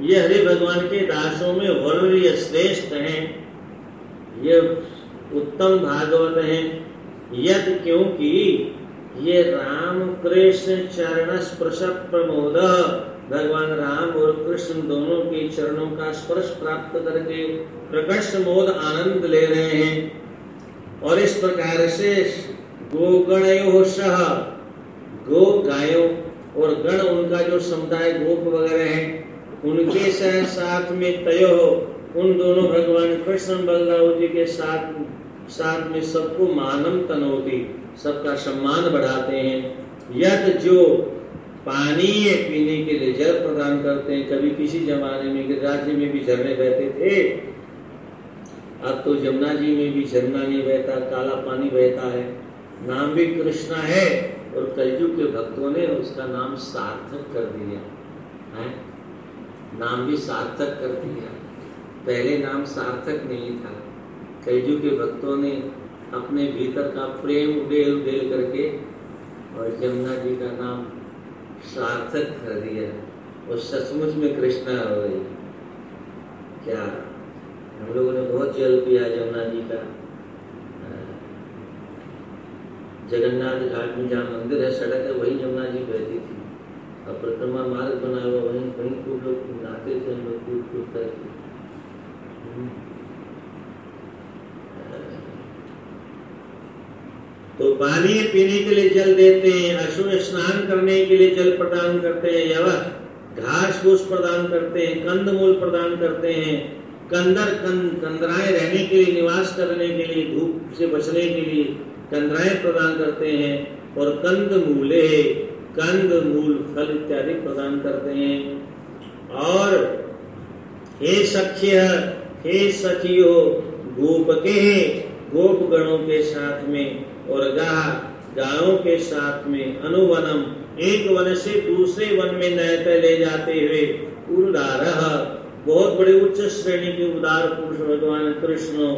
ये हरि भगवान के दासों में वर्णीय श्रेष्ठ हैं, ये उत्तम भागवत हैं। यद क्योंकि ये राम कृष्ण चरण स्पर्श प्रमोद, भगवान राम और कृष्ण दोनों के चरणों का स्पर्श प्राप्त करके प्रकट मोद आनंद ले रहे हैं। और इस प्रकार से गोगणयो सह, गो गायों और गण उनका जो समुदाय, गोप वगैरह है उनके साथ में तय हो। उन दोनों भगवान कृष्ण बलराव जी के साथ साथ में सबको मानम तनोती, सबका सम्मान बढ़ाते हैं। यद जो पानी पीने के लिए जल प्रदान करते हैं, कभी किसी जमाने में राज्य में भी झरने बहते थे, अब तो जमुना जी में भी झरना नहीं बहता, काला पानी बहता है। नाम भी कृष्णा है, और कलयुग के भक्तों ने उसका नाम सार्थक कर दिया है? नाम भी सार्थक कर दिया। पहले नाम सार्थक नहीं था। कैजू के भक्तों ने अपने भीतर का प्रेम उडेल उडेल करके और जमुना जी का नाम सार्थक कर दिया। और सचमुच में कृष्णा हो गई। क्या? हम लोगों ने बहुत जल पिया जमुना जी का। जगन्नाथ घाट में जहाँ मंदिर है, सड़क है, वही जमुना जी बहती थी। परिक्रमा मार्ग बना हुआ वहीं वहीं खूब लोग नहाते थे हम लोग कूद कूद करके। तो पानी पीने के लिए जल देते हैं अशुभ स्नान करने के लिए जल प्रदान करते हैं यवक घास फूस प्रदान करते हैं, कंद मूल प्रदान करते हैं, कंदर, कंद, कंदराए रहने के लिए, निवास करने के लिए, धूप से बचने के लिए कंदराए प्रदान करते हैं, और कंद मूले कंद, मूल, फल इत्यादि प्रदान करते हैं। और हे सख्य, हे सखियो गोप के गोप गणों के साथ में और गा गायों के साथ में, अनुवनम, एक वन से दूसरे वन में नयत ले जाते हुए उदार। बहुत बड़े उच्च श्रेणी के उदार पुरुष भगवान कृष्ण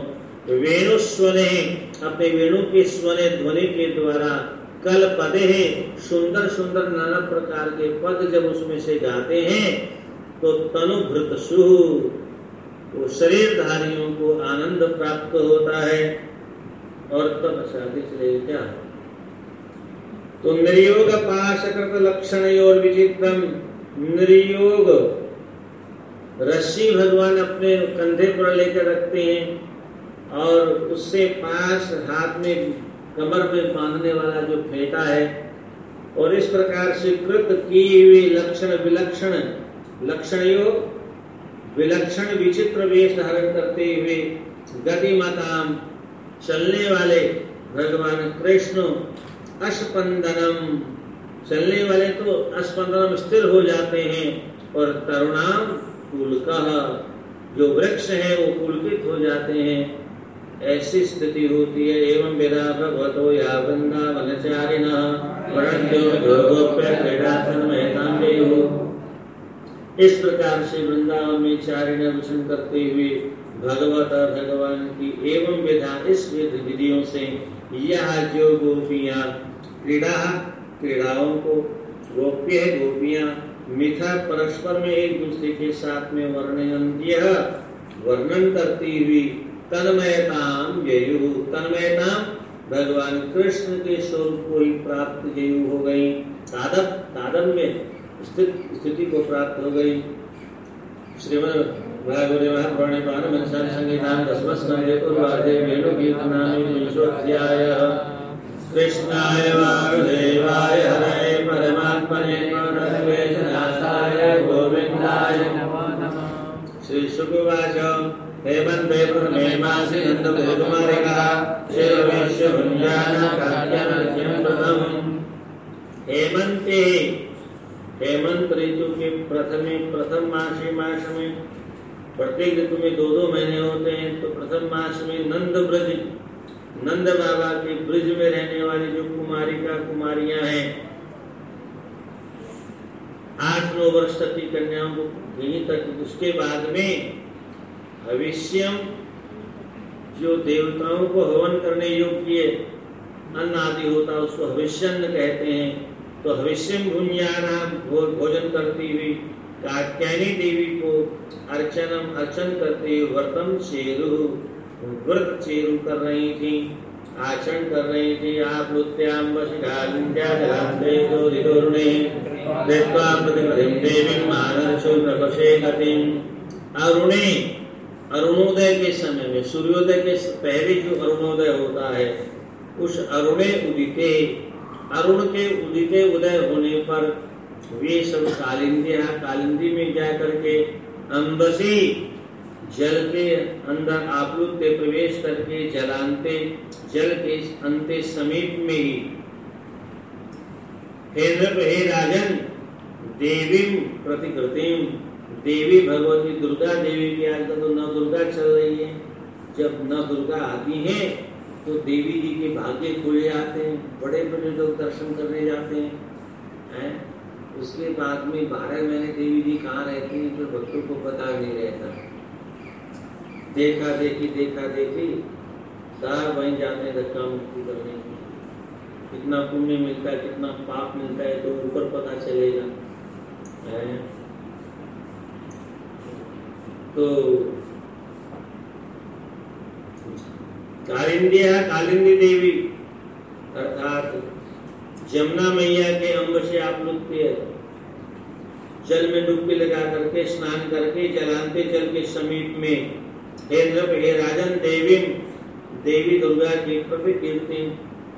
वेणु स्वने अपने वेणु के स्वने, ध्वनि के द्वारा कल पदे हैं। सुंदर सुंदर नाना प्रकार के पद जब उसमें से गाते हैं तो तनुभृत सु वो शरीरधारियों को आनंद प्राप्त होता है। और तब आगे चले क्या? तो निर्योग पाशकृत लक्षण और विचित्रम। निर्योग, रस्सी भगवान अपने कंधे पर लेकर रखते हैं और उससे पास हाथ में कमर में बांधने वाला जो फेटा है, और इस प्रकार से कृत की हुई लक्षण विलक्षण लक्षण विलक्षण विचित्र वेश धारण करते हुए गतिमताम चलने वाले भगवान कृष्ण अस्पंदनम चलने वाले तो अस्पंदनम स्थिर हो जाते हैं, और तरुणाम पुलका, जो वृक्ष है वो पुलकित हो जाते हैं। ऐसी स्थिति होती है, एवं विदा भगवतो या वृंदावनचारिण इस प्रकार से वृंदावन में चारिण वचन करते हुए भगवत भगवान की एवं विधा इस विध विधियों से यह जो गोपियाँ क्रीड़ा, क्रीड़ाओं को गोप्य है, गोपियाँ मिथा परस्पर में एक दूसरे के साथ में वर्णन यह वर्णन करती हुई तन्मयताम ययु। तन्मयताम भगवान कृष्ण के स्वरूप को ही प्राप्त जयु हो गई। तादव तादव में स्थित, स्थिति को प्राप्त हो गई। श्रीमद भागवते संगीतान पूर्वार्धे वेणु विंशोऽध्यायः। कृष्णाय वासुदेवाय हरे परमात्मने गोविन्दाय श्री सुकुवाच हेमन्ते पूर्णेमासि नन्दकुमारिका हेमंते हेमंत ऋतु के प्रथमे प्रथम मासी मास में प्रत्येक ऋतु में दो दो महीने होते हैं तो प्रथम मास में नंद ब्रज नंद बाबा के ब्रज में रहने वाली जो कुमारिका कुमारियाँ हैं आठ नौ वर्ष तक की कन्याओं को यहीं तक उसके बाद में भविष्यम जो देवताओं को हवन करने योग्य अन्न आदि होता, उसको हविष्यन्न कहते हैं। तो हविष्यम भुंजाना भोजन करती हुई कात्यायनी देवी को अर्चनम अर्चन करते हुए व्रतम शेरु व्रत चेरु कर रही थी, आचरण कर रही थी। आप अरुणे अरुणोदय के समय में, सूर्योदय के पहले जो अरुणोदय होता है, उस अरुणे उदिते, अरुण के उदिते उदय होने पर वे सब कालिंदी कालिंदी में जा करके अम्बसी जल के अंदर आप्लुत प्रवेश करके जलांते जल के अंत समीप में ही। हे हे राजन, देवी प्रतिकृतिम देवी भगवती दुर्गा देवी की आजकल तो न दुर्गा चल रही है जब न दुर्गा आती है तो देवी जी के भाग्य खुले जाते हैं बड़े बड़े लोग दर्शन करने जाते हैं, है? उसके बाद में बारह महीने देवी जी कहाँ रहती हैं जो भक्तों को पता नहीं रहता देखा देखी देखा देखी साहब वहीं जाते धक्का मुक्ति करने कितना पुण्य मिलता है, कितना पाप मिलता है तो ऊपर पता चलेगा है? तो कालिंदिया कालिंदी देवी, अर्थात जमुना मैया के अंग से आप लोग जल में डुबकी लगा करके, स्नान करके, जलांते जल के समीप में हे नृप हे राजन, देवी देवी दुर्गा की प्रतिकृति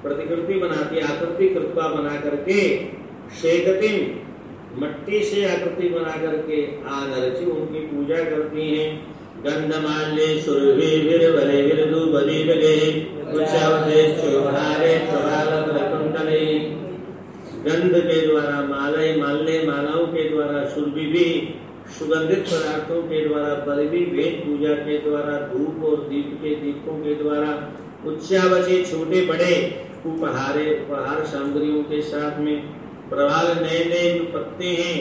प्रतिकृति बनाती, आकृति कृपा बना करके शेखती मट्टी से आकृति बना करके आनरची उनकी पूजा करती हैं। गंधमाल्य गंध के द्वारा मालय, माल्य, मालाओं के द्वारा सुरभि भी, सुगंधित पदार्थों के द्वारा बलवी वेद पूजा के द्वारा, धूप और दीप के दीपों के द्वारा उच्चावचे छोटे बड़े उपहारे, उपहार सामग्रियों के साथ में प्रभाल नए नए पत्ते हैं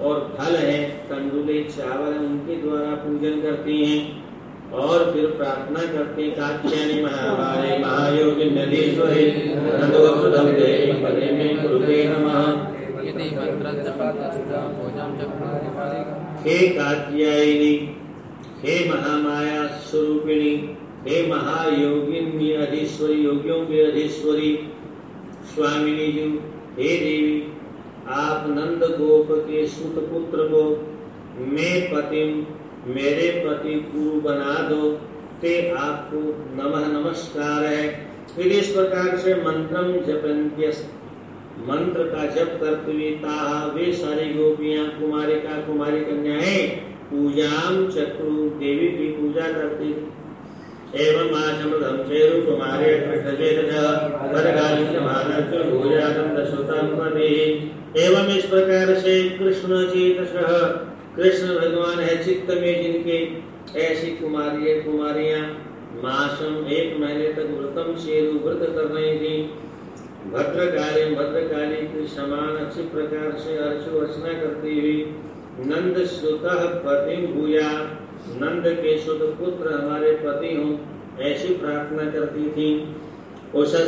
और फल है कंडुले चावल उनके द्वारा पूजन करते हैं और फिर प्रार्थना करते कात्यायनी नंदोपदम देवी पदे में नमः। यदि मन्त्रजपतस्तु भोजं च हे कात्यायनी, हे महामाया स्वरूपिणी, हे महायोगिनी अधीश्वरी योगियों के अधीश्वरी स्वामिनी जी हे देवी आप नंद गोप के सुत पुत्र को मैं पति मेरे पति गुरु बना दो। ते आपको नमः नमस्कार है। फिर इस प्रकार से मंत्रम जपन्त्य मंत्र का जप करते हुए ताहा, वे सारी गोपियाँ, कुमारिका, कुमारी कन्याएँ, पूजाम चक्रु, देवी की पूजा करती। एवं आचमृतम चेरु कुमारे कृष्णचेत वरगाली समानस्य भूयातम दशोतम पदे एवं इस प्रकार से कृष्ण चेत कृष्ण भगवान है चित्त में जिनके। ऐसी कुमारी कुमारियाँ मासम एक महीने तक व्रतम शेरु व्रत कर रही थी। भद्रकाली भद्रकाली के समान अच्छी प्रकार से अर्चो अर्चना करती हुई नंद सुत पति भूया। नंद के सुत पुत्र हमारे पति हों, ऐसी प्रार्थना करती थी। उषा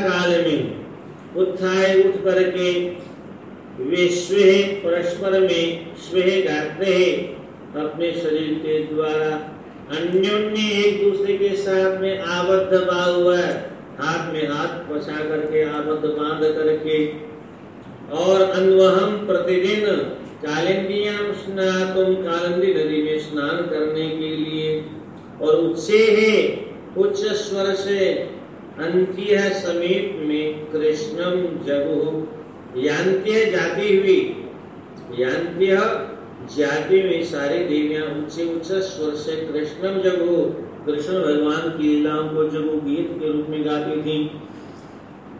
काल में उत्थाय उठ करके वे स्वे परस्पर में स्वे गाते हैं अपने शरीर के द्वारा अन्योन्य एक दूसरे के साथ में आबद्ध बा हुआ है। हाथ में हाथ पछा करके, आबद्ध बाँध करके। और अनवहम प्रतिदिन कालिंदियाम स्नातुम कालिंदी नदी में स्नान करने के लिए। और उच्चे है उच्च स्वर से अंत्य समीप में कृष्णम जगु यांत्य जाती हुई। यांत्य जाति में सारी देवियाँ ऊँचे उच्च स्वर से कृष्णम जगु, कृष्ण भगवान की लीलाओं को जगु गीत के रूप में गाती थी।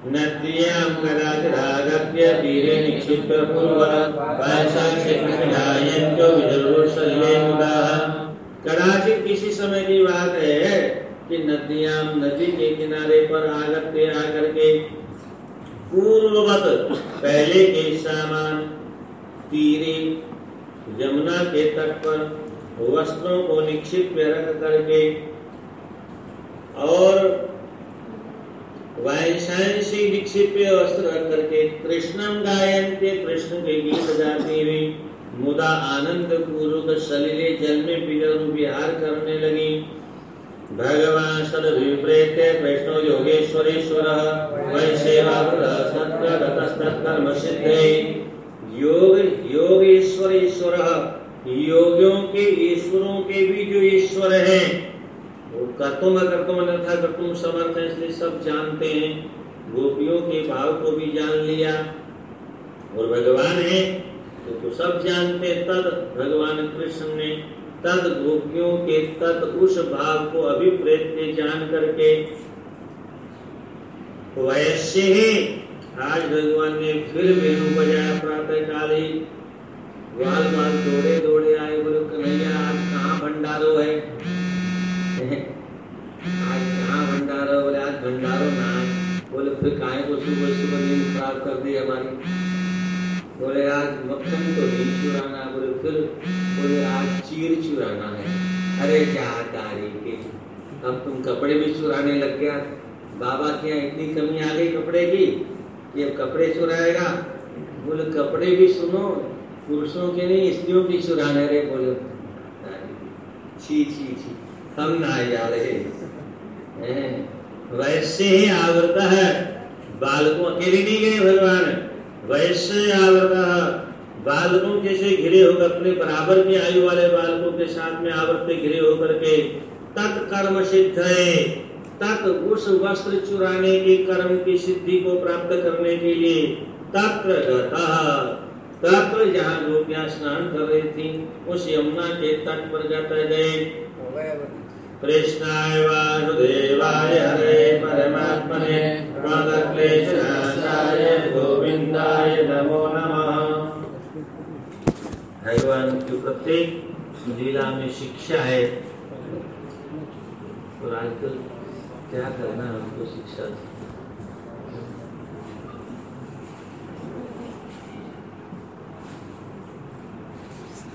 नद्यां कदाचिदागत्य तीरे निक्षिप्य पूर्वः पायसाक्षे कृष्णायन्तो विदुर्वशल्ये मुदाः कदाचित किसी समय की बात है कि नदियाँ नदी के किनारे पर आगत्य आकर के पूर्ववत पहले के समान, तीरे यमुना के तट पर वस्त्रों को निक्षिप्त रख करके और वैशांसी निक्षिप्य वस्त्र रख करके कृष्णम गायन के कृष्ण के गीत गाती हुई मुदा आनंद पूर्वक सलिले जल में बिगड़ विहार करने लगी। भगवान सद विप्रेत वैष्णव योगेश्वरेश्वर वैसेवा सत्य गतस्तत्कर्म सिद्धे योग योगेश्वर ईश्वर ईश्वर योगियों के ईश्वरों के भी जो ईश्वर हैं वो कर्तुम कर्तुम अन्यथा कर्तुम समर्थ है इसलिए सब जानते हैं। गोपियों के भाव को भी जान लिया। और भगवान है तो, तो सब जानते तद भगवान कृष्ण ने तद गोपियों के तद उस भाव को अभिप्रेत जान करके वैसे ही। आज भगवान ने फिर वेणु बजाया प्रातः काल ही ग्वाल दौड़े दौड़े आए, बोले, कन्हैया, आज कहाँ भंडारो है? आज कहाँ भंडारो बोले, आज भंडारो ना बोले, फिर काहे को सुबह सुबह नींद खराब कर दी हमारी? बोले, आज मक्खन तो नहीं चुराना। बोले, फिर बोले, आज चीर चुराना है। अरे क्या तारीख अब तुम कपड़े भी चुराने लग गया। बाबा के यहाँ इतनी कमी आ गई कपड़े की? ये कपड़े चुराएगा बोले, कपड़े भी सुनो, पुरुषों के नहीं, स्त्रियों की चुराने रे बोले, छी छी छी हम ना जा रहे। वैसे ही आवृत है। बालकों अकेले नहीं गए भगवान। वैसे आवृत बालकों जैसे घिरे होकर, अपने बराबर की आयु वाले बालकों के साथ में आवृत घिरे होकर के तत्कर्म सिद्ध है। तत् उस वस्त्र चुराने के कर्म की सिद्धि को प्राप्त करने के लिए तत्र तत्र जहाँ गोपिया स्नान कर रही थी, उस यमुना के तट पर जाते गए। कृष्णाय वासुदेवाय हरे परमात्मने माधक्लेशनाशाय गोविंदाय नमो नमः। भगवान की प्रत्येक लीला में शिक्षा है। तो आजकल театр нам посещать.